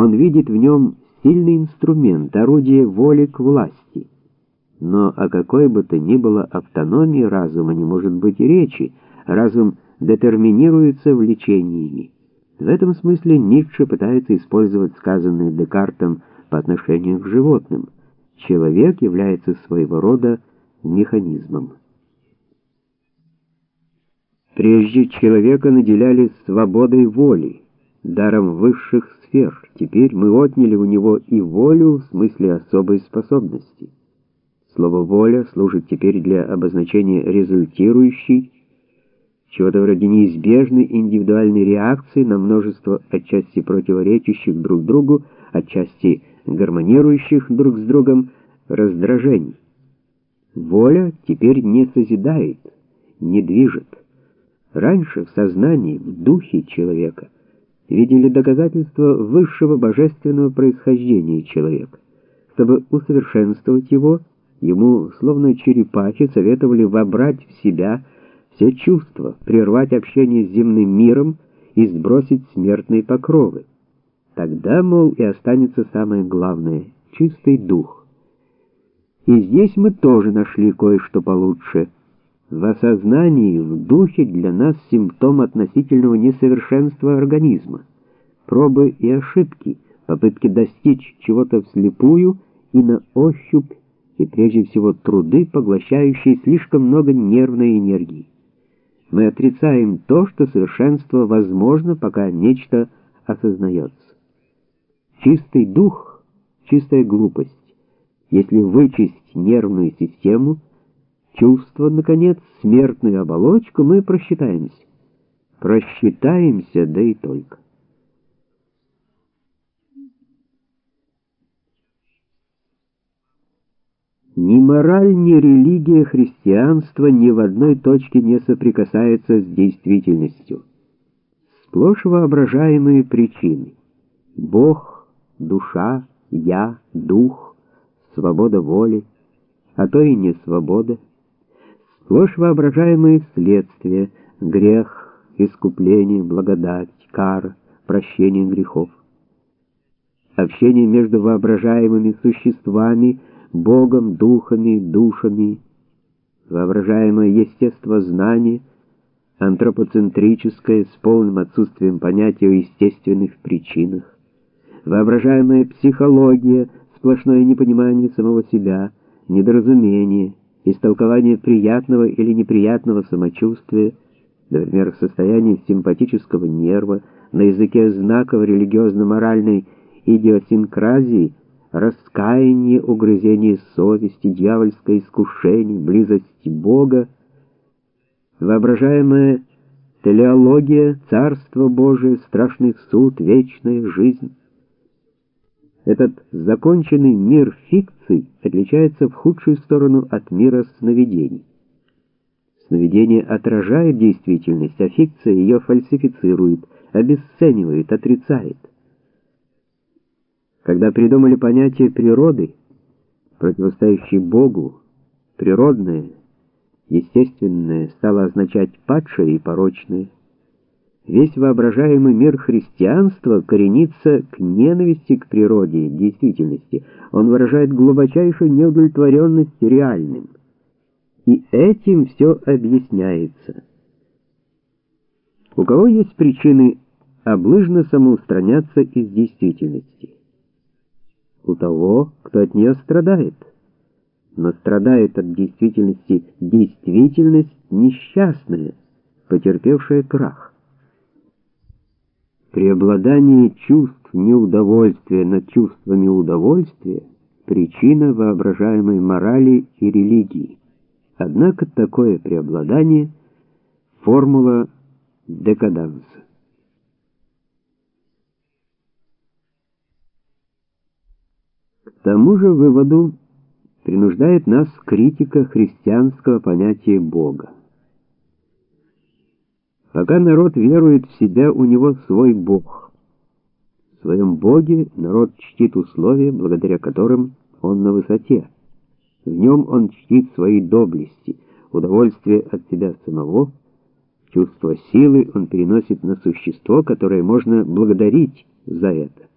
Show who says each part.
Speaker 1: Он видит в нем сильный инструмент, орудие воли к власти. Но о какой бы то ни было автономии разума не может быть и речи. Разум детерминируется влечениями. В этом смысле Ницше пытается использовать сказанное Декартом по отношению к животным. Человек является своего рода механизмом. Прежде человека наделяли свободой воли, даром высших сфер. Теперь мы отняли у него и волю в смысле особой способности. Слово «воля» служит теперь для обозначения результирующей, чего-то вроде неизбежной индивидуальной реакции на множество отчасти противоречащих друг другу, отчасти гармонирующих друг с другом раздражений. Воля теперь не созидает, не движет. Раньше в сознании, в духе человека видели доказательства высшего божественного происхождения человека. Чтобы усовершенствовать его, ему, словно черепахи, советовали вобрать в себя все чувства, прервать общение с земным миром и сбросить смертные покровы. Тогда, мол, и останется самое главное — чистый дух. И здесь мы тоже нашли кое-что получше. В осознании, в духе для нас симптом относительного несовершенства организма, пробы и ошибки, попытки достичь чего-то вслепую и на ощупь, и прежде всего труды, поглощающие слишком много нервной энергии. Мы отрицаем то, что совершенство возможно, пока нечто осознается. Чистый дух, чистая глупость. Если вычесть нервную систему, чувство, наконец, смертную оболочку, мы просчитаемся. Просчитаемся, да и только. Ни мораль, ни религия христианства ни в одной точке не соприкасается с действительностью. Сплошь воображаемые причины. Бог, душа, я, дух, свобода воли, а то и не свобода. Сплошь воображаемые следствия, грех, искупление, благодать, кара, прощение грехов. Общение между воображаемыми существами – Богом, духами, душами, воображаемое естествознание, антропоцентрическое с полным отсутствием понятия о естественных причинах, воображаемая психология, сплошное непонимание самого себя, недоразумение, истолкование приятного или неприятного самочувствия, например, состояние симпатического нерва, на языке знаков религиозно-моральной идиосинкразии – раскаяние, угрызение совести, дьявольское искушение, близость Бога, воображаемая телеология, Царство Божие, страшный суд, вечная жизнь. Этот законченный мир фикций отличается в худшую сторону от мира сновидений. Сновидение отражает действительность, а фикция ее фальсифицирует, обесценивает, отрицает. Когда придумали понятие природы, противостоящей Богу, природное, естественное стало означать падшее и порочное. Весь воображаемый мир христианства коренится к ненависти к природе, действительности. Он выражает глубочайшую неудовлетворенность реальным. И этим все объясняется. У кого есть причины облыжно самоустраняться из действительности? у того, кто от нее страдает. Но страдает от действительности действительность несчастная, потерпевшая крах. Преобладание чувств неудовольствия над чувствами удовольствия — причина воображаемой морали и религии. Однако такое преобладание — формула декаданса. тому же выводу принуждает нас критика христианского понятия Бога. Пока народ верует в себя, у него свой Бог. В своем Боге народ чтит условия, благодаря которым он на высоте. В нем он чтит свои доблести, удовольствие от себя самого, чувство силы он переносит на существо, которое можно благодарить за это.